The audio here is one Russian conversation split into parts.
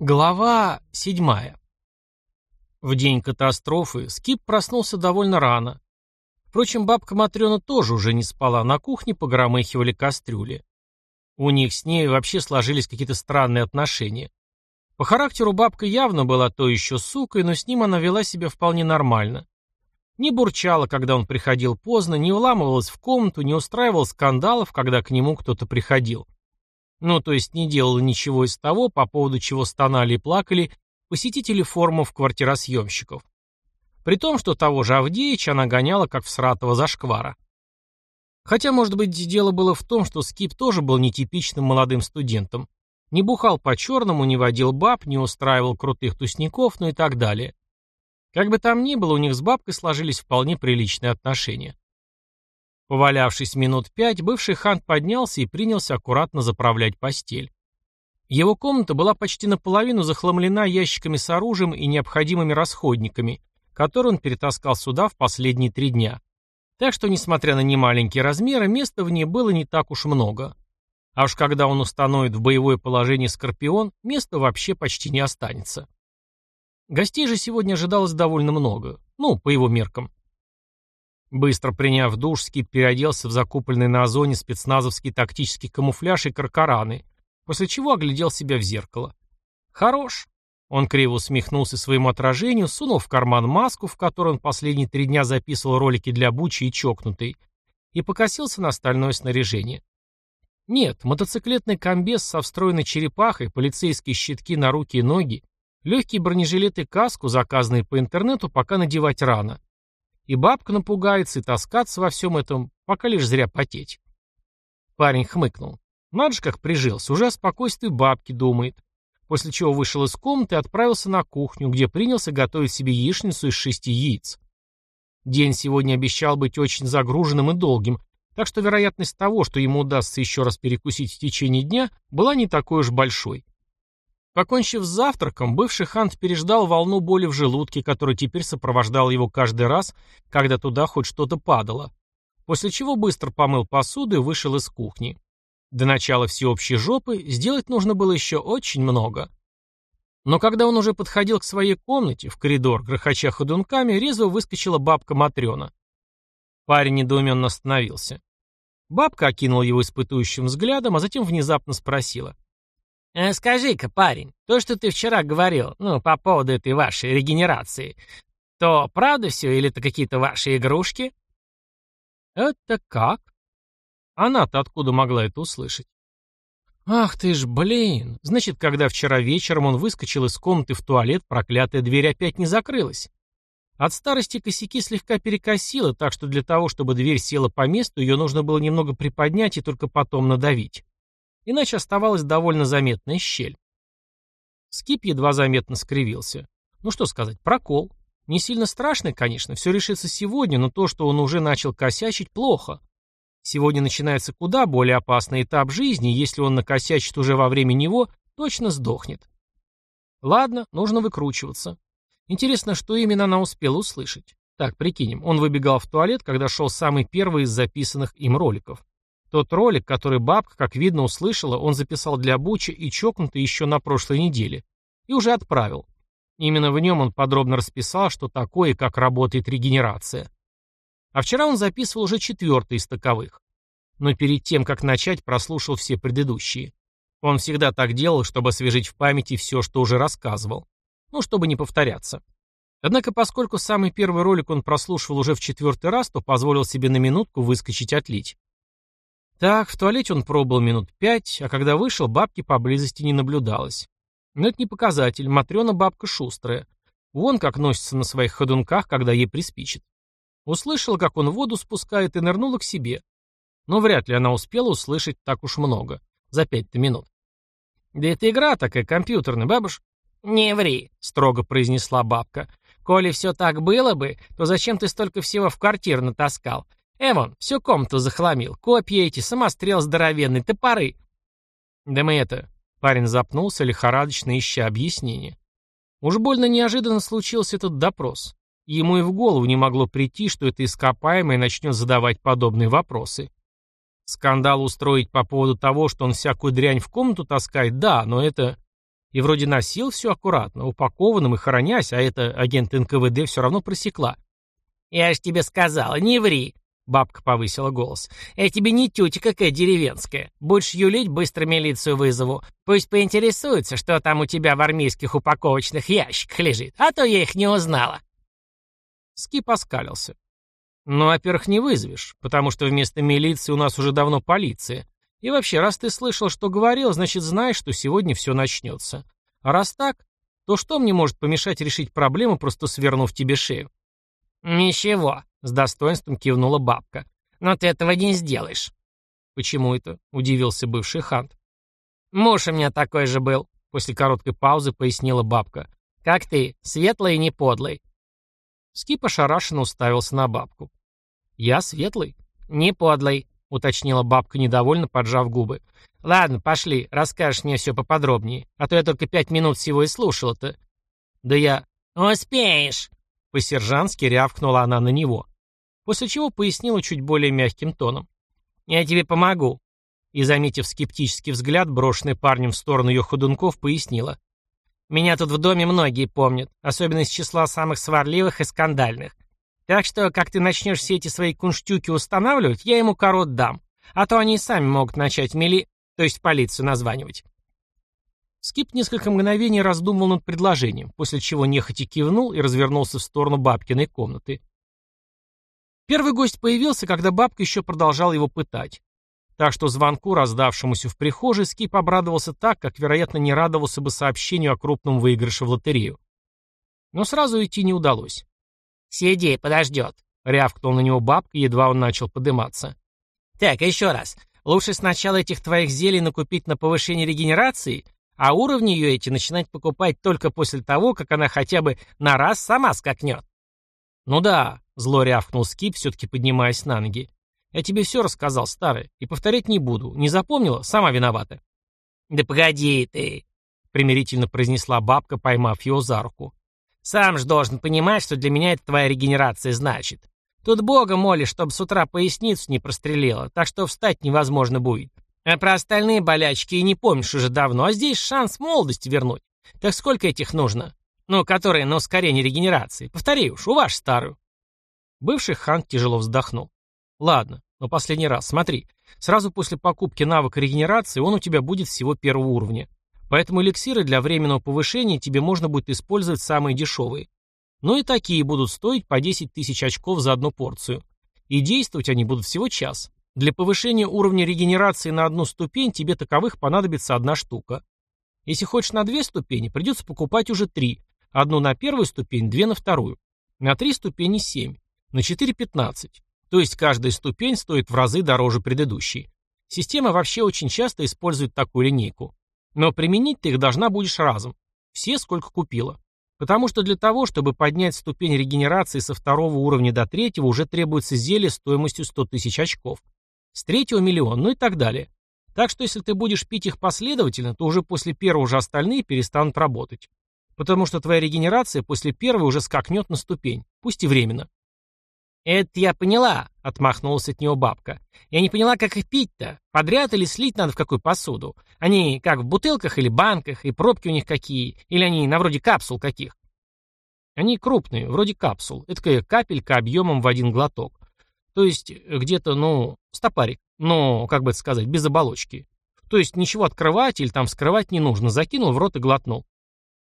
Глава седьмая. В день катастрофы Скип проснулся довольно рано. Впрочем, бабка Матрена тоже уже не спала, на кухне погромыхивали кастрюли. У них с ней вообще сложились какие-то странные отношения. По характеру бабка явно была то еще сукой, но с ним она вела себя вполне нормально. Не бурчала, когда он приходил поздно, не вламывалась в комнату, не устраивала скандалов, когда к нему кто-то приходил. Ну, то есть не делала ничего из того, по поводу чего стонали и плакали посетители форумов квартиросъемщиков. При том, что того же Авдеича она гоняла как всратого зашквара. Хотя, может быть, дело было в том, что Скип тоже был нетипичным молодым студентом. Не бухал по-черному, не водил баб, не устраивал крутых тусняков, ну и так далее. Как бы там ни было, у них с бабкой сложились вполне приличные отношения. Повалявшись минут пять, бывший хан поднялся и принялся аккуратно заправлять постель. Его комната была почти наполовину захламлена ящиками с оружием и необходимыми расходниками, которые он перетаскал сюда в последние три дня. Так что, несмотря на немаленькие размеры, места в ней было не так уж много. А уж когда он установит в боевое положение Скорпион, места вообще почти не останется. Гостей же сегодня ожидалось довольно много, ну, по его меркам. Быстро приняв душ, Скип переоделся в закупленный на озоне спецназовский тактический камуфляж и каркараны, после чего оглядел себя в зеркало. Хорош. Он криво усмехнулся своему отражению, сунул в карман маску, в которой он последние три дня записывал ролики для Бучи и Чокнутый, и покосился на остальное снаряжение. Нет, мотоциклетный комбез со встроенной черепахой, полицейские щитки на руки и ноги, легкие бронежилеты и каску, заказанные по интернету, пока надевать рано. И бабка напугается, и таскаться во всем этом, пока лишь зря потеть. Парень хмыкнул. Надо же, как прижился, уже о спокойствии бабки думает. После чего вышел из комнаты и отправился на кухню, где принялся готовить себе яичницу из шести яиц. День сегодня обещал быть очень загруженным и долгим, так что вероятность того, что ему удастся еще раз перекусить в течение дня, была не такой уж большой. Покончив с завтраком, бывший хант переждал волну боли в желудке, которая теперь сопровождала его каждый раз, когда туда хоть что-то падало. После чего быстро помыл посуду и вышел из кухни. До начала всеобщей жопы сделать нужно было еще очень много. Но когда он уже подходил к своей комнате, в коридор, грохоча ходунками, резво выскочила бабка Матрена. Парень недоуменно остановился. Бабка окинула его испытующим взглядом, а затем внезапно спросила — Э, «Скажи-ка, парень, то, что ты вчера говорил, ну, по поводу этой вашей регенерации, то правда все или это какие-то ваши игрушки?» «Это как?» Она-то откуда могла это услышать? «Ах ты ж, блин! Значит, когда вчера вечером он выскочил из комнаты в туалет, проклятая дверь опять не закрылась. От старости косяки слегка перекосило, так что для того, чтобы дверь села по месту, ее нужно было немного приподнять и только потом надавить иначе оставалась довольно заметная щель. Скип едва заметно скривился. Ну что сказать, прокол. Не сильно страшный, конечно, все решится сегодня, но то, что он уже начал косячить, плохо. Сегодня начинается куда более опасный этап жизни, если он накосячит уже во время него, точно сдохнет. Ладно, нужно выкручиваться. Интересно, что именно она успела услышать. Так, прикинем, он выбегал в туалет, когда шел самый первый из записанных им роликов. Тот ролик, который бабка, как видно, услышала, он записал для Бучи и чокнутый еще на прошлой неделе. И уже отправил. Именно в нем он подробно расписал, что такое и как работает регенерация. А вчера он записывал уже четвертый из таковых. Но перед тем, как начать, прослушал все предыдущие. Он всегда так делал, чтобы освежить в памяти все, что уже рассказывал. Ну, чтобы не повторяться. Однако, поскольку самый первый ролик он прослушивал уже в четвертый раз, то позволил себе на минутку выскочить отлить. Так, в туалете он пробыл минут пять, а когда вышел, бабки поблизости не наблюдалось. Но это не показатель, Матрена бабка шустрая. Вон как носится на своих ходунках, когда ей приспичит. Услышала, как он воду спускает и нырнула к себе. Но вряд ли она успела услышать так уж много. За пять-то минут. «Да это игра такая компьютерная, бабуш». «Не ври», — строго произнесла бабка. «Коли все так было бы, то зачем ты столько всего в квартиру натаскал? Эвон, всю комнату захламил. Копья эти, самострел здоровенный, топоры. Да мы это... Парень запнулся, лихорадочно ища объяснение. Уж больно неожиданно случился этот допрос. Ему и в голову не могло прийти, что это ископаемое начнет задавать подобные вопросы. Скандал устроить по поводу того, что он всякую дрянь в комнату таскает, да, но это... И вроде носил все аккуратно, упакованным и хоронясь, а это агент НКВД все равно просекла. «Я ж тебе сказала, не ври!» Бабка повысила голос. «Я тебе не тетя какая деревенская. Будешь юлить, быстро милицию вызову. Пусть поинтересуется, что там у тебя в армейских упаковочных ящиках лежит, а то я их не узнала». Скип оскалился. «Ну, во-первых, не вызовешь, потому что вместо милиции у нас уже давно полиция. И вообще, раз ты слышал, что говорил, значит, знаешь, что сегодня все начнется. А раз так, то что мне может помешать решить проблему, просто свернув тебе шею?» «Ничего», — с достоинством кивнула бабка. «Но ты этого не сделаешь». «Почему это?» — удивился бывший хант. «Муж у меня такой же был», — после короткой паузы пояснила бабка. «Как ты, светлый и не подлый». Скип ошарашенно уставился на бабку. «Я светлый?» «Не подлый», — уточнила бабка недовольно, поджав губы. «Ладно, пошли, расскажешь мне все поподробнее, а то я только пять минут всего и слушала-то». «Да я...» «Успеешь», по-сержантски рявкнула она на него. После чего пояснила чуть более мягким тоном. «Я тебе помогу». И, заметив скептический взгляд, брошенный парнем в сторону ее ходунков, пояснила. «Меня тут в доме многие помнят, особенно из числа самых сварливых и скандальных. Так что, как ты начнешь все эти свои кунштюки устанавливать, я ему корот дам. А то они и сами могут начать мили... то есть полицию названивать. Скип несколько мгновений раздумывал над предложением, после чего нехотя кивнул и развернулся в сторону бабкиной комнаты. Первый гость появился, когда бабка еще продолжала его пытать. Так что звонку, раздавшемуся в прихожей, Скип обрадовался так, как, вероятно, не радовался бы сообщению о крупном выигрыше в лотерею. Но сразу идти не удалось. «Сиди, подождет», — рявкнул на него бабка, едва он начал подыматься. «Так, еще раз. Лучше сначала этих твоих зелий накупить на повышение регенерации, а уровни ее эти начинать покупать только после того, как она хотя бы на раз сама скакнет. Ну да, зло рявкнул Скип, все-таки поднимаясь на ноги. Я тебе все рассказал, старый, и повторять не буду. Не запомнила? Сама виновата. Да погоди ты, примирительно произнесла бабка, поймав его за руку. Сам же должен понимать, что для меня это твоя регенерация значит. Тут Бога молишь, чтобы с утра поясницу не прострелила, так что встать невозможно будет. А про остальные болячки и не помнишь уже давно, а здесь шанс молодости вернуть. Так сколько этих нужно? Ну, которые на ускорение регенерации. Повтори уж, у ваш старую. Бывший хан тяжело вздохнул. Ладно, но последний раз, смотри. Сразу после покупки навыка регенерации он у тебя будет всего первого уровня. Поэтому эликсиры для временного повышения тебе можно будет использовать самые дешевые. Ну и такие будут стоить по 10 тысяч очков за одну порцию. И действовать они будут всего час. Для повышения уровня регенерации на одну ступень тебе таковых понадобится одна штука. Если хочешь на две ступени, придется покупать уже три. Одну на первую ступень, две на вторую. На три ступени семь. На четыре пятнадцать. То есть каждая ступень стоит в разы дороже предыдущей. Система вообще очень часто использует такую линейку. Но применить ты их должна будешь разом. Все, сколько купила. Потому что для того, чтобы поднять ступень регенерации со второго уровня до третьего, уже требуется зелье стоимостью 100 тысяч очков с третьего миллион, ну и так далее. Так что если ты будешь пить их последовательно, то уже после первого уже остальные перестанут работать. Потому что твоя регенерация после первой уже скакнет на ступень, пусть и временно. «Это я поняла», — отмахнулась от него бабка. «Я не поняла, как их пить-то. Подряд или слить надо в какую посуду? Они как в бутылках или банках, и пробки у них какие? Или они на вроде капсул каких?» Они крупные, вроде капсул. Это капелька объемом в один глоток. То есть где-то, ну, стопарик. Ну, как бы это сказать, без оболочки. То есть ничего открывать или там вскрывать не нужно. Закинул в рот и глотнул.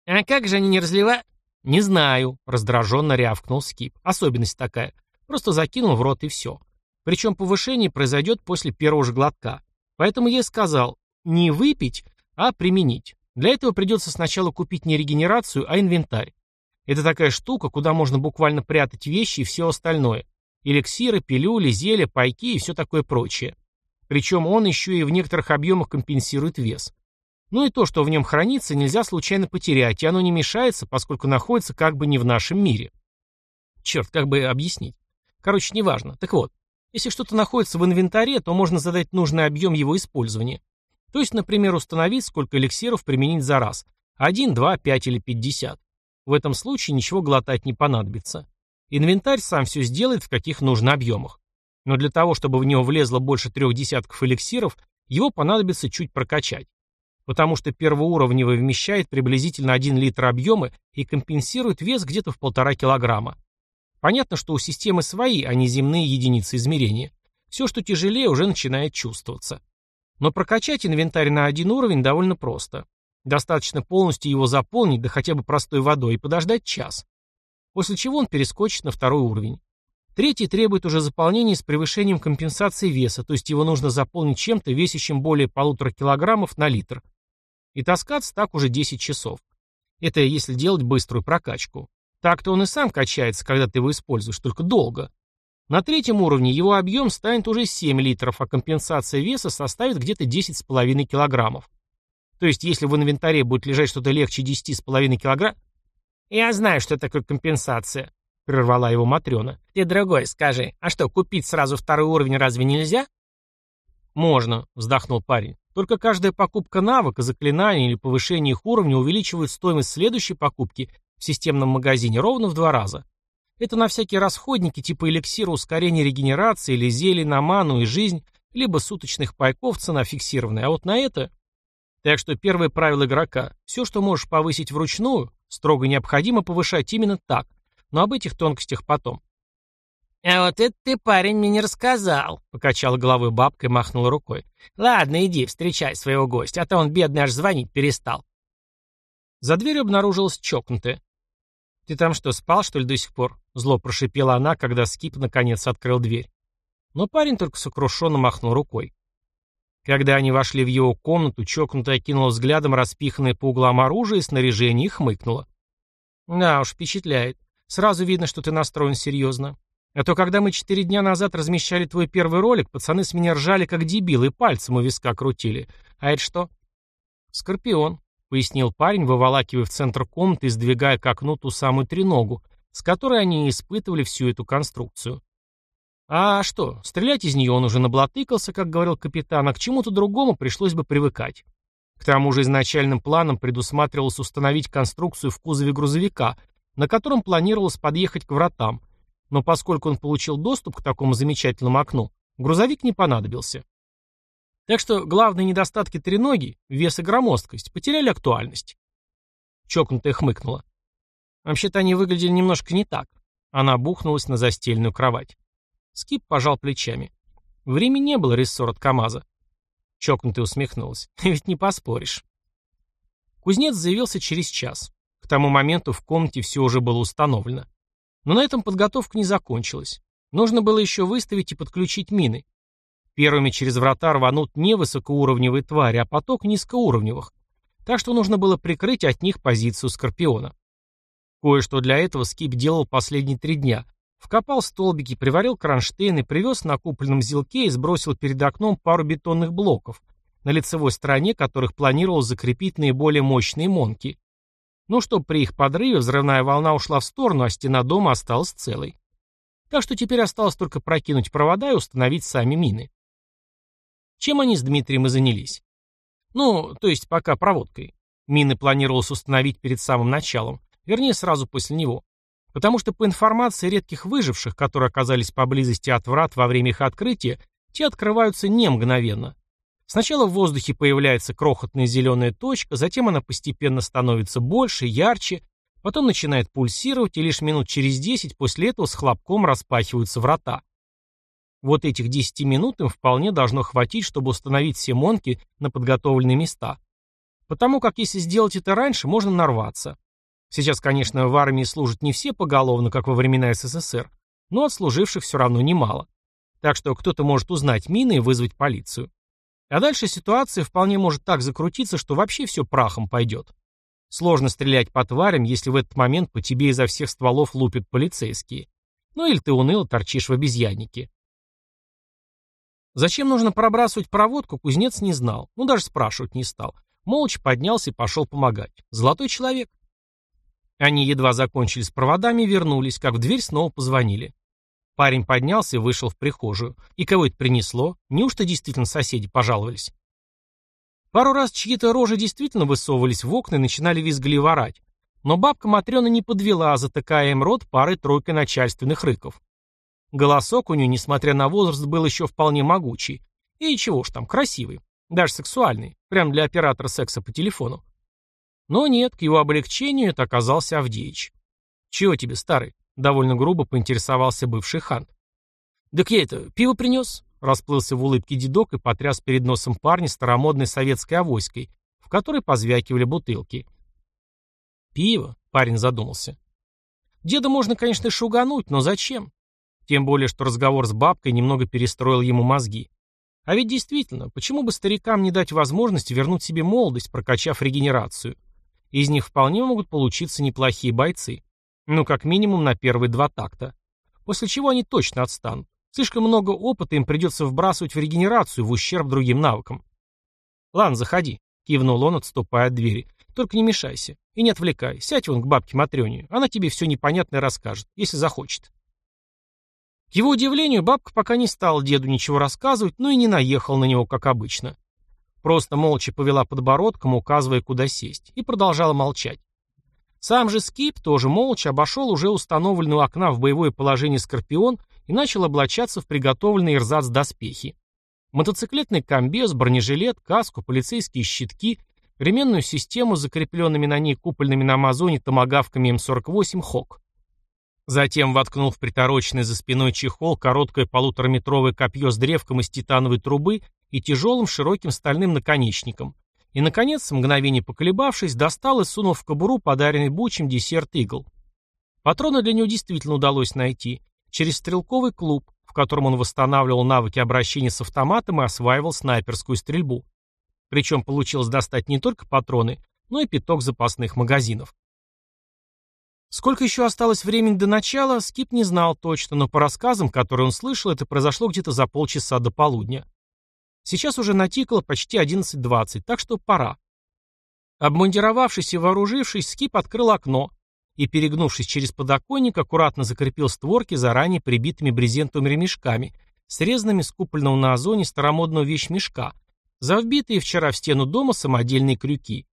А как же они не разливают? Не знаю, раздраженно рявкнул Скип. Особенность такая. Просто закинул в рот и все. Причем повышение произойдет после первого же глотка. Поэтому я сказал, не выпить, а применить. Для этого придется сначала купить не регенерацию, а инвентарь. Это такая штука, куда можно буквально прятать вещи и все остальное. Эликсиры, пилюли, зелья, пайки и все такое прочее. Причем он еще и в некоторых объемах компенсирует вес. Ну и то, что в нем хранится, нельзя случайно потерять, и оно не мешается, поскольку находится как бы не в нашем мире. Черт, как бы объяснить? Короче, неважно. Так вот, если что-то находится в инвентаре, то можно задать нужный объем его использования. То есть, например, установить, сколько эликсиров применить за раз. 1, 2, 5 или 50. В этом случае ничего глотать не понадобится. Инвентарь сам все сделает, в каких нужно объемах. Но для того, чтобы в него влезло больше трех десятков эликсиров, его понадобится чуть прокачать. потому что первоуровневый вмещает приблизительно 1 литр объема и компенсирует вес где-то в полтора килограмма. Понятно, что у системы свои, а не земные единицы измерения. Все, что тяжелее, уже начинает чувствоваться. Но прокачать инвентарь на один уровень довольно просто. Достаточно полностью его заполнить, да хотя бы простой водой, и подождать час. После чего он перескочит на второй уровень. Третий требует уже заполнения с превышением компенсации веса, то есть его нужно заполнить чем-то, весящим более полутора килограммов на литр. И таскаться так уже 10 часов. Это если делать быструю прокачку. Так-то он и сам качается, когда ты его используешь, только долго. На третьем уровне его объем станет уже 7 литров, а компенсация веса составит где-то 10,5 килограммов. То есть, если в инвентаре будет лежать что-то легче 10,5 килограмм... «Я знаю, что такое компенсация», — прервала его Матрена. «Ты, другой, скажи, а что, купить сразу второй уровень разве нельзя?» «Можно», — вздохнул парень. «Только каждая покупка навыка, заклинания или повышение их уровня увеличивает стоимость следующей покупки в системном магазине ровно в два раза. Это на всякие расходники типа эликсира ускорения регенерации или зелий на ману и жизнь, либо суточных пайков цена фиксированная. А вот на это... Так что первое правило игрока – все, что можешь повысить вручную, строго необходимо повышать именно так, но об этих тонкостях потом. «А вот это ты, парень, мне не рассказал», — покачала головой бабка и махнула рукой. «Ладно, иди, встречай своего гостя, а то он, бедный, аж звонить перестал». За дверью обнаружилась чокнутая. «Ты там что, спал, что ли, до сих пор?» Зло прошипела она, когда Скип наконец открыл дверь. Но парень только сокрушенно махнул рукой. Когда они вошли в его комнату, чокнутая кинула взглядом распиханное по углам оружие и снаряжение и хмыкнула. «Да уж, впечатляет. Сразу видно, что ты настроен серьезно. А то, когда мы четыре дня назад размещали твой первый ролик, пацаны с меня ржали как дебилы и пальцем у виска крутили. А это что?» «Скорпион», — пояснил парень, выволакивая в центр комнаты и сдвигая к окну ту самую треногу, с которой они испытывали всю эту конструкцию. А что, стрелять из нее он уже наблатыкался, как говорил капитан, а к чему-то другому пришлось бы привыкать. К тому же изначальным планом предусматривалось установить конструкцию в кузове грузовика, на котором планировалось подъехать к вратам, но поскольку он получил доступ к такому замечательному окну, грузовик не понадобился. Так что главные недостатки треноги, вес и громоздкость, потеряли актуальность. Чокнутая хмыкнула. Вообще-то они выглядели немножко не так. Она бухнулась на застеленную кровать. Скип пожал плечами. Времени не было рессор от КамАЗа. Чокнутая усмехнулась. Ведь не поспоришь. Кузнец заявился через час. К тому моменту в комнате все уже было установлено. Но на этом подготовка не закончилась. Нужно было еще выставить и подключить мины. Первыми через врата рванут не высокоуровневые твари, а поток низкоуровневых. Так что нужно было прикрыть от них позицию Скорпиона. Кое-что для этого Скип делал последние три дня. Вкопал столбики, приварил кронштейны, привез на купленном зилке и сбросил перед окном пару бетонных блоков, на лицевой стороне которых планировал закрепить наиболее мощные монки. Ну, чтобы при их подрыве взрывная волна ушла в сторону, а стена дома осталась целой. Так что теперь осталось только прокинуть провода и установить сами мины. Чем они с Дмитрием и занялись. Ну, то есть пока проводкой. Мины планировалось установить перед самым началом, вернее сразу после него. Потому что по информации редких выживших, которые оказались поблизости от врат во время их открытия, те открываются не мгновенно. Сначала в воздухе появляется крохотная зеленая точка, затем она постепенно становится больше, ярче, потом начинает пульсировать, и лишь минут через 10 после этого с хлопком распахиваются врата. Вот этих 10 минут им вполне должно хватить, чтобы установить все монки на подготовленные места. Потому как если сделать это раньше, можно нарваться. Сейчас, конечно, в армии служат не все поголовно, как во времена СССР, но отслуживших все равно немало. Так что кто-то может узнать мины и вызвать полицию. А дальше ситуация вполне может так закрутиться, что вообще все прахом пойдет. Сложно стрелять по тварям, если в этот момент по тебе изо всех стволов лупят полицейские. Ну или ты уныло торчишь в обезьяннике. Зачем нужно пробрасывать проводку, кузнец не знал, ну даже спрашивать не стал. Молча поднялся и пошел помогать. Золотой человек. Они едва закончили с проводами вернулись, как в дверь снова позвонили. Парень поднялся и вышел в прихожую. И кого это принесло? Неужто действительно соседи пожаловались? Пару раз чьи-то рожи действительно высовывались в окна и начинали визгливо орать. Но бабка Матрена не подвела, затыкая им рот парой-тройкой начальственных рыков. Голосок у нее, несмотря на возраст, был еще вполне могучий. И чего ж там, красивый. Даже сексуальный, прям для оператора секса по телефону. Но нет, к его облегчению это оказался Авдеич. «Чего тебе, старый?» — довольно грубо поинтересовался бывший хант. «Так я это, пиво принес?» — расплылся в улыбке дедок и потряс перед носом парня старомодной советской авоськой, в которой позвякивали бутылки. «Пиво?» — парень задумался. «Деда можно, конечно, шугануть, но зачем? Тем более, что разговор с бабкой немного перестроил ему мозги. А ведь действительно, почему бы старикам не дать возможность вернуть себе молодость, прокачав регенерацию? Из них вполне могут получиться неплохие бойцы. Ну, как минимум на первые два такта. После чего они точно отстанут. Слишком много опыта им придется вбрасывать в регенерацию в ущерб другим навыкам. «Ладно, заходи», — кивнул он, отступая от двери. «Только не мешайся. И не отвлекай. Сядь вон к бабке Матрёне. Она тебе все непонятное расскажет, если захочет». К его удивлению, бабка пока не стала деду ничего рассказывать, но и не наехал на него, как обычно. Просто молча повела подбородком, указывая, куда сесть, и продолжала молчать. Сам же Скип тоже молча обошел уже установленный у окна в боевое положение Скорпион и начал облачаться в приготовленные ирзац доспехи. Мотоциклетный комбез, бронежилет, каску, полицейские щитки, ременную систему с закрепленными на ней купольными на Амазоне томогавками М48 «Хок». Затем воткнул в притороченный за спиной чехол короткое полутораметровое копье с древком из титановой трубы и тяжелым широким стальным наконечником. И, наконец, мгновение поколебавшись, достал и сунул в кобуру подаренный Бучем десерт «Игл». Патроны для него действительно удалось найти. Через стрелковый клуб, в котором он восстанавливал навыки обращения с автоматом и осваивал снайперскую стрельбу. Причем получилось достать не только патроны, но и пяток запасных магазинов. Сколько еще осталось времени до начала, Скип не знал точно, но по рассказам, которые он слышал, это произошло где-то за полчаса до полудня. Сейчас уже натикало почти 11.20, так что пора. Обмундировавшись и вооружившись, Скип открыл окно и, перегнувшись через подоконник, аккуратно закрепил створки заранее прибитыми брезентовыми ремешками, срезанными с купольного на озоне старомодного вещмешка, за вчера в стену дома самодельные крюки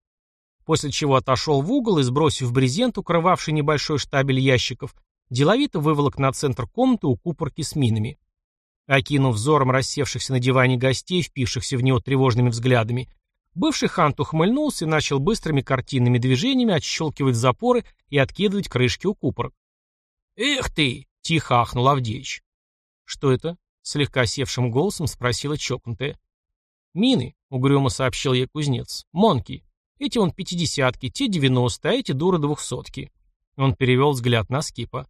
после чего отошел в угол и, сбросив брезент, укрывавший небольшой штабель ящиков, деловито выволок на центр комнаты у купорки с минами. Окинув взором рассевшихся на диване гостей, впившихся в него тревожными взглядами, бывший хант ухмыльнулся и начал быстрыми картинными движениями отщелкивать запоры и откидывать крышки у купорок. «Эх ты!» — тихо ахнул Авдеич. «Что это?» — слегка севшим голосом спросила чокнутая. «Мины», — угрюмо сообщил ей кузнец. «Монки. Эти он пятидесятки, те девяностые, а эти дуры двухсотки. Он перевел взгляд на Скипа.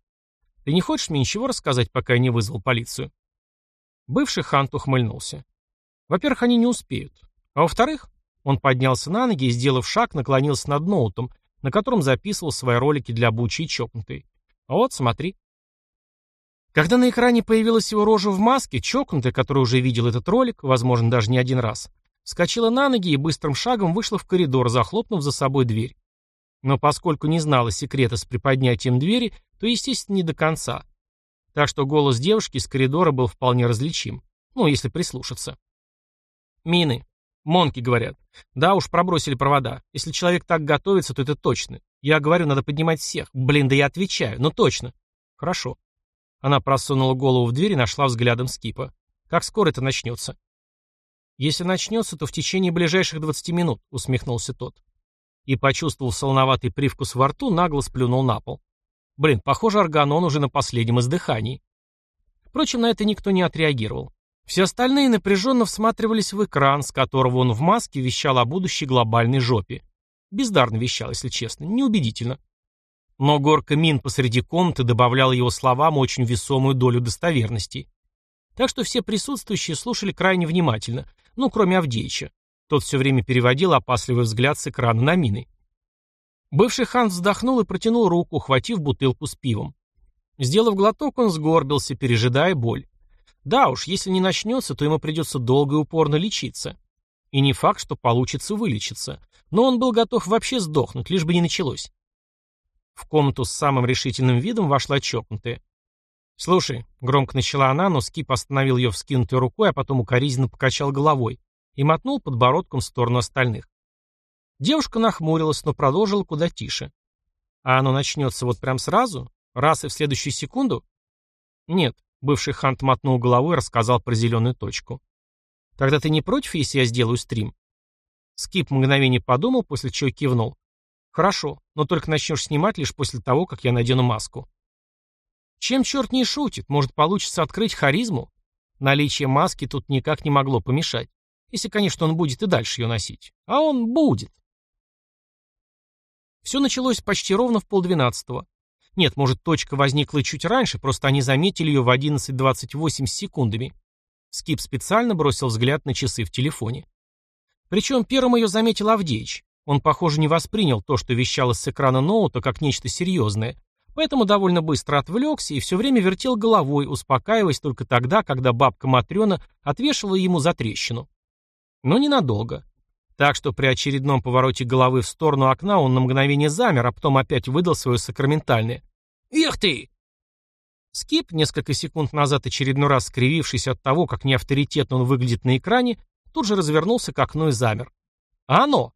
Ты не хочешь мне ничего рассказать, пока я не вызвал полицию? Бывший Хант ухмыльнулся. Во-первых, они не успеют. А во-вторых, он поднялся на ноги и, сделав шаг, наклонился над ноутом, на котором записывал свои ролики для Бучи и Чокнутой. А вот, смотри. Когда на экране появилась его рожа в маске, Чокнутый, который уже видел этот ролик, возможно, даже не один раз, Вскочила на ноги и быстрым шагом вышла в коридор, захлопнув за собой дверь. Но поскольку не знала секрета с приподнятием двери, то, естественно, не до конца. Так что голос девушки из коридора был вполне различим. Ну, если прислушаться. Мины. Монки говорят. Да уж, пробросили провода. Если человек так готовится, то это точно. Я говорю, надо поднимать всех. Блин, да я отвечаю. Ну точно. Хорошо. Она просунула голову в дверь и нашла взглядом Скипа. Как скоро это начнется? «Если начнется, то в течение ближайших 20 минут», — усмехнулся тот. И почувствовал солоноватый привкус во рту, нагло сплюнул на пол. Блин, похоже, Арганон уже на последнем издыхании. Впрочем, на это никто не отреагировал. Все остальные напряженно всматривались в экран, с которого он в маске вещал о будущей глобальной жопе. Бездарно вещал, если честно, неубедительно. Но горка мин посреди комнаты добавляла его словам очень весомую долю достоверности. Так что все присутствующие слушали крайне внимательно, ну, кроме Авдеича. Тот все время переводил опасливый взгляд с экрана на мины. Бывший хан вздохнул и протянул руку, ухватив бутылку с пивом. Сделав глоток, он сгорбился, пережидая боль. Да уж, если не начнется, то ему придется долго и упорно лечиться. И не факт, что получится вылечиться. Но он был готов вообще сдохнуть, лишь бы не началось. В комнату с самым решительным видом вошла чокнутая. «Слушай», — громко начала она, но Скип остановил ее вскинутой рукой, а потом укоризненно покачал головой и мотнул подбородком в сторону остальных. Девушка нахмурилась, но продолжила куда тише. «А оно начнется вот прям сразу? Раз и в следующую секунду?» «Нет», — бывший хант мотнул головой и рассказал про зеленую точку. Тогда ты не против, если я сделаю стрим? Скип мгновение подумал, после чего кивнул. Хорошо, но только начнешь снимать лишь после того, как я надену маску. Чем черт не шутит, может получится открыть харизму? Наличие маски тут никак не могло помешать. Если, конечно, он будет и дальше ее носить. А он будет. Все началось почти ровно в полдвенадцатого. Нет, может, точка возникла чуть раньше, просто они заметили ее в 11.28 с секундами. Скип специально бросил взгляд на часы в телефоне. Причем первым ее заметил Авдеич. Он, похоже, не воспринял то, что вещалось с экрана ноута, как нечто серьезное, поэтому довольно быстро отвлекся и все время вертел головой, успокаиваясь только тогда, когда бабка Матрена отвешивала ему за трещину. Но ненадолго. Так что при очередном повороте головы в сторону окна он на мгновение замер, а потом опять выдал свое сакраментальное «Эх ты!». Скип, несколько секунд назад очередной раз скривившись от того, как неавторитетно он выглядит на экране, тут же развернулся к окну и замер. А оно!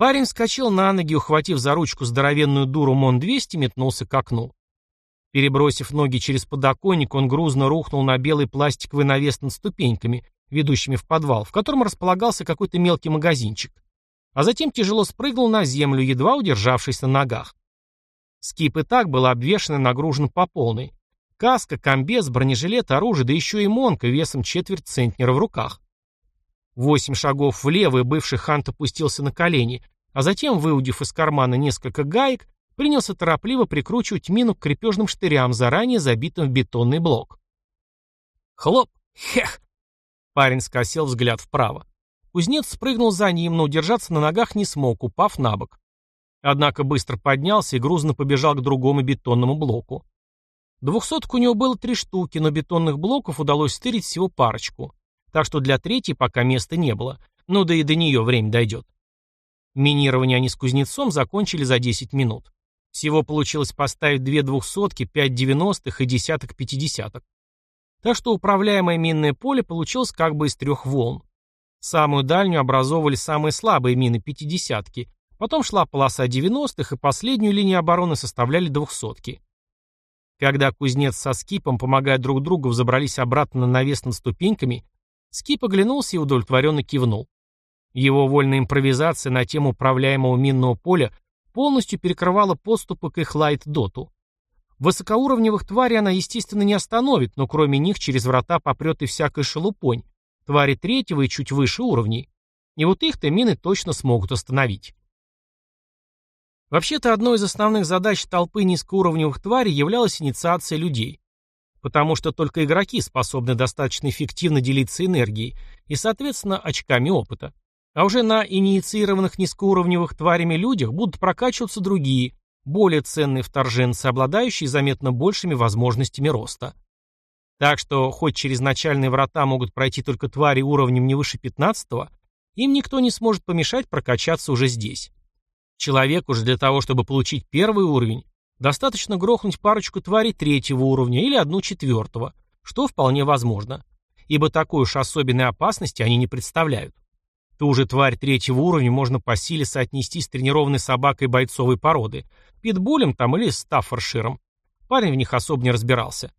Парень вскочил на ноги, ухватив за ручку здоровенную дуру МОН-200, метнулся к окну. Перебросив ноги через подоконник, он грузно рухнул на белый пластиковый навес над ступеньками, ведущими в подвал, в котором располагался какой-то мелкий магазинчик. А затем тяжело спрыгнул на землю, едва удержавшись на ногах. Скип и так был обвешан и нагружен по полной. Каска, комбез, бронежилет, оружие, да еще и монка весом четверть центнера в руках. Восемь шагов влево, и бывший хант опустился на колени, а затем, выудив из кармана несколько гаек, принялся торопливо прикручивать мину к крепежным штырям, заранее забитым в бетонный блок. Хлоп! Хех! Парень скосил взгляд вправо. Кузнец спрыгнул за ним, но удержаться на ногах не смог, упав на бок. Однако быстро поднялся и грузно побежал к другому бетонному блоку. Двухсотку у него было три штуки, но бетонных блоков удалось стырить всего парочку. Так что для третьей пока места не было. Ну да и до нее время дойдет. Минирование они с кузнецом закончили за 10 минут. Всего получилось поставить две двухсотки, пять девяностых и десяток пятидесяток. Так что управляемое минное поле получилось как бы из трех волн. Самую дальнюю образовывали самые слабые мины пятидесятки, потом шла полоса девяностых, и последнюю линию обороны составляли двухсотки. Когда кузнец со скипом, помогая друг другу, взобрались обратно на навес над ступеньками, скип оглянулся и удовлетворенно кивнул. Его вольная импровизация на тему управляемого минного поля полностью перекрывала подступы к их лайт-доту. Высокоуровневых тварей она, естественно, не остановит, но кроме них через врата попрет и всякая шелупонь, твари третьего и чуть выше уровней. И вот их-то мины точно смогут остановить. Вообще-то одной из основных задач толпы низкоуровневых тварей являлась инициация людей. Потому что только игроки способны достаточно эффективно делиться энергией и, соответственно, очками опыта. А уже на инициированных низкоуровневых тварями людях будут прокачиваться другие, более ценные вторженцы, обладающие заметно большими возможностями роста. Так что, хоть через начальные врата могут пройти только твари уровнем не выше 15 им никто не сможет помешать прокачаться уже здесь. Человеку же для того, чтобы получить первый уровень, достаточно грохнуть парочку тварей третьего уровня или одну четвертого, что вполне возможно, ибо такой уж особенной опасности они не представляют. Ту же тварь третьего уровня можно по силе соотнести с тренированной собакой бойцовой породы, питбулем там или стаффорширом. Парень в них особо не разбирался.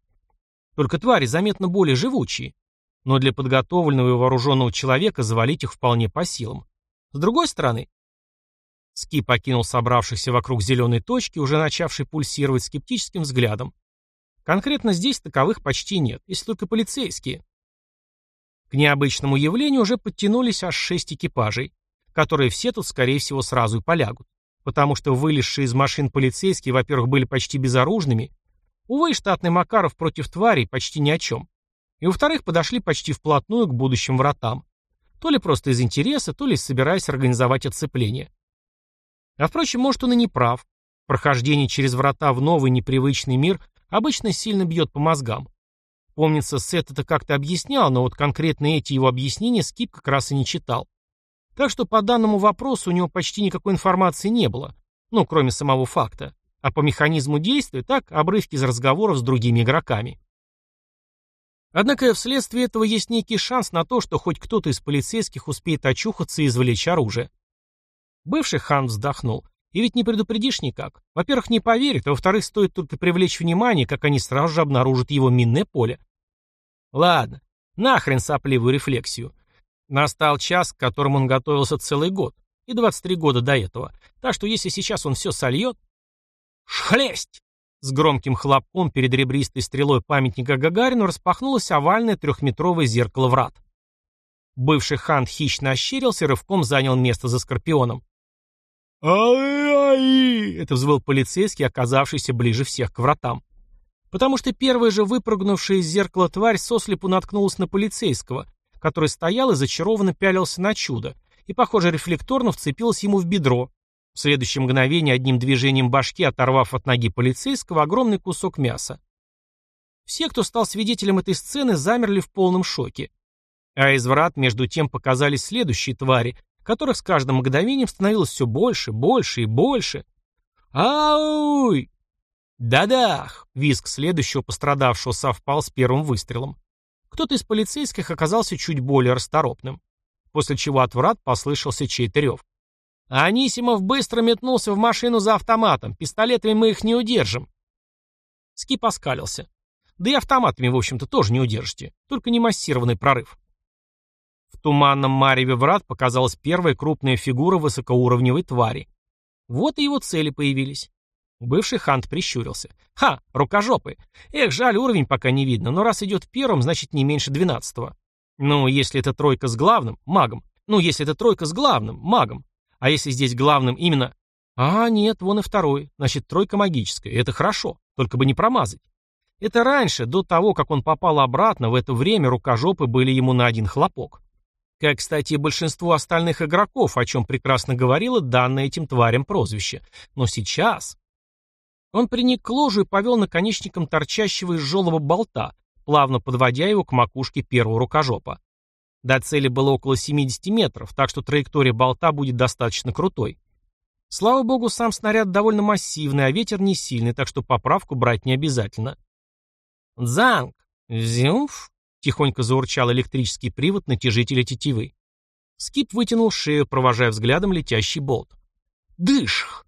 Только твари заметно более живучие. Но для подготовленного и вооруженного человека завалить их вполне по силам. С другой стороны, Ски покинул собравшихся вокруг зеленой точки, уже начавший пульсировать скептическим взглядом. Конкретно здесь таковых почти нет, если только полицейские. К необычному явлению уже подтянулись аж шесть экипажей, которые все тут, скорее всего, сразу и полягут. Потому что вылезшие из машин полицейские, во-первых, были почти безоружными, увы, штатный Макаров против тварей почти ни о чем. И, во-вторых, подошли почти вплотную к будущим вратам. То ли просто из интереса, то ли собираясь организовать отцепление. А впрочем, может, он и не прав. Прохождение через врата в новый непривычный мир обычно сильно бьет по мозгам. Помнится, Сет это как-то объяснял, но вот конкретно эти его объяснения Скип как раз и не читал. Так что по данному вопросу у него почти никакой информации не было, ну, кроме самого факта. А по механизму действия так обрывки из разговоров с другими игроками. Однако вследствие этого есть некий шанс на то, что хоть кто-то из полицейских успеет очухаться и извлечь оружие. Бывший хан вздохнул. И ведь не предупредишь никак. Во-первых, не поверит, а во-вторых, стоит только привлечь внимание, как они сразу же обнаружат его минное поле. Ладно, Нахрен сопливую рефлексию. Настал час, к которому он готовился целый год. И 23 года до этого. Так что если сейчас он все сольет... Шхлесть! С громким хлопком перед ребристой стрелой памятника Гагарину распахнулось овальное трехметровое зеркало врат. Бывший хан хищно ощерился и рывком занял место за скорпионом. «Ай-ай!» — это взвыл полицейский, оказавшийся ближе всех к вратам. Потому что первая же выпрыгнувшая из зеркала тварь сослепу наткнулась на полицейского, который стоял и зачарованно пялился на чудо, и, похоже, рефлекторно вцепилась ему в бедро, в следующее мгновение одним движением башки оторвав от ноги полицейского огромный кусок мяса. Все, кто стал свидетелем этой сцены, замерли в полном шоке. А из врат между тем показались следующие твари, которых с каждым мгновением становилось все больше, больше и больше. «Ауй!» «Да-дах!» — визг следующего пострадавшего совпал с первым выстрелом. Кто-то из полицейских оказался чуть более расторопным, после чего от врат послышался чей-то рев. Анисимов быстро метнулся в машину за автоматом. Пистолетами мы их не удержим. Скип оскалился. Да и автоматами, в общем-то, тоже не удержите. Только не массированный прорыв. В туманном мареве врат показалась первая крупная фигура высокоуровневой твари. Вот и его цели появились. Бывший хант прищурился. «Ха, рукожопы! Эх, жаль, уровень пока не видно, но раз идет первым, значит не меньше двенадцатого. Ну, если это тройка с главным, магом. Ну, если это тройка с главным, магом. А если здесь главным именно... А, нет, вон и второй. Значит, тройка магическая. Это хорошо. Только бы не промазать. Это раньше, до того, как он попал обратно, в это время рукожопы были ему на один хлопок. Как, кстати, и большинство остальных игроков, о чем прекрасно говорило данное этим тварям прозвище. Но сейчас... Он приник к ложу и повел наконечником торчащего из желого болта, плавно подводя его к макушке первого рукожопа. До цели было около 70 метров, так что траектория болта будет достаточно крутой. Слава богу, сам снаряд довольно массивный, а ветер не сильный, так что поправку брать не обязательно. «Дзанг! Зюмф!» — тихонько заурчал электрический привод натяжителя тетивы. Скип вытянул шею, провожая взглядом летящий болт. «Дышх!»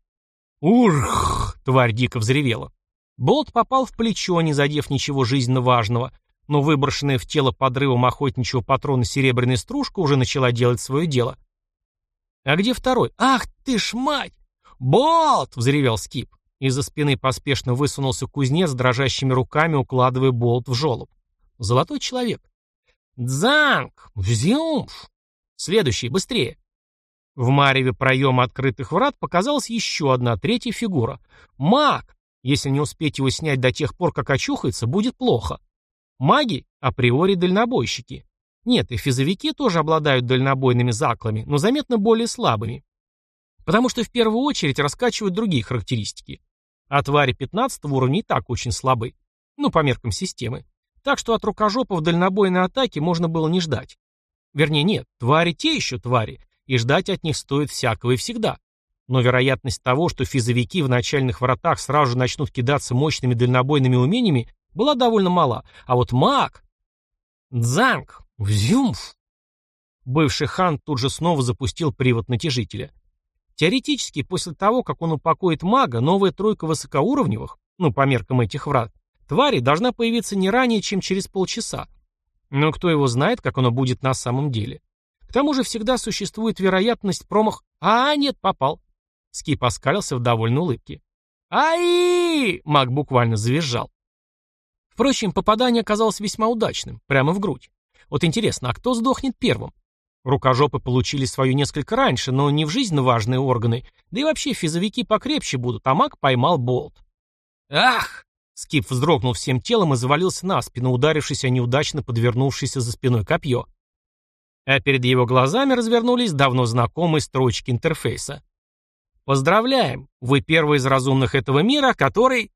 «Урх!» — тварь дико взревела. Болт попал в плечо, не задев ничего жизненно важного, но выброшенная в тело подрывом охотничьего патрона серебряная стружка уже начала делать свое дело. «А где второй? Ах ты ж мать! Болт!» — взревел Скип. Из-за спины поспешно высунулся кузнец дрожащими руками, укладывая болт в жолоб. Золотой человек. «Дзанг! Взюмф!» «Следующий, быстрее!» В мареве проема открытых врат показалась еще одна, третья фигура. Маг! Если не успеть его снять до тех пор, как очухается, будет плохо. Маги – априори дальнобойщики. Нет, и физовики тоже обладают дальнобойными заклами, но заметно более слабыми. Потому что в первую очередь раскачивают другие характеристики. А твари 15 уровня и так очень слабы. Ну, по меркам системы. Так что от рукожопов дальнобойной атаки можно было не ждать. Вернее, нет, твари те еще твари, и ждать от них стоит всякого и всегда. Но вероятность того, что физовики в начальных вратах сразу же начнут кидаться мощными дальнобойными умениями, была довольно мала. А вот маг... Дзанг! Взюмф! Бывший хан тут же снова запустил привод натяжителя. Теоретически, после того, как он упокоит мага, новая тройка высокоуровневых, ну, по меркам этих врат, твари должна появиться не ранее, чем через полчаса. Но кто его знает, как оно будет на самом деле. К тому же всегда существует вероятность промах... А, нет, попал. Скип оскалился в довольной улыбке. «Ай!» — маг буквально завизжал. Впрочем, попадание оказалось весьма удачным, прямо в грудь. Вот интересно, а кто сдохнет первым? Рукожопы получили свою несколько раньше, но не в жизненно важные органы, да и вообще физовики покрепче будут, а маг поймал болт. «Ах!» Скип вздрогнул всем телом и завалился на спину, ударившись о неудачно подвернувшееся за спиной копье. А перед его глазами развернулись давно знакомые строчки интерфейса. «Поздравляем! Вы первый из разумных этого мира, который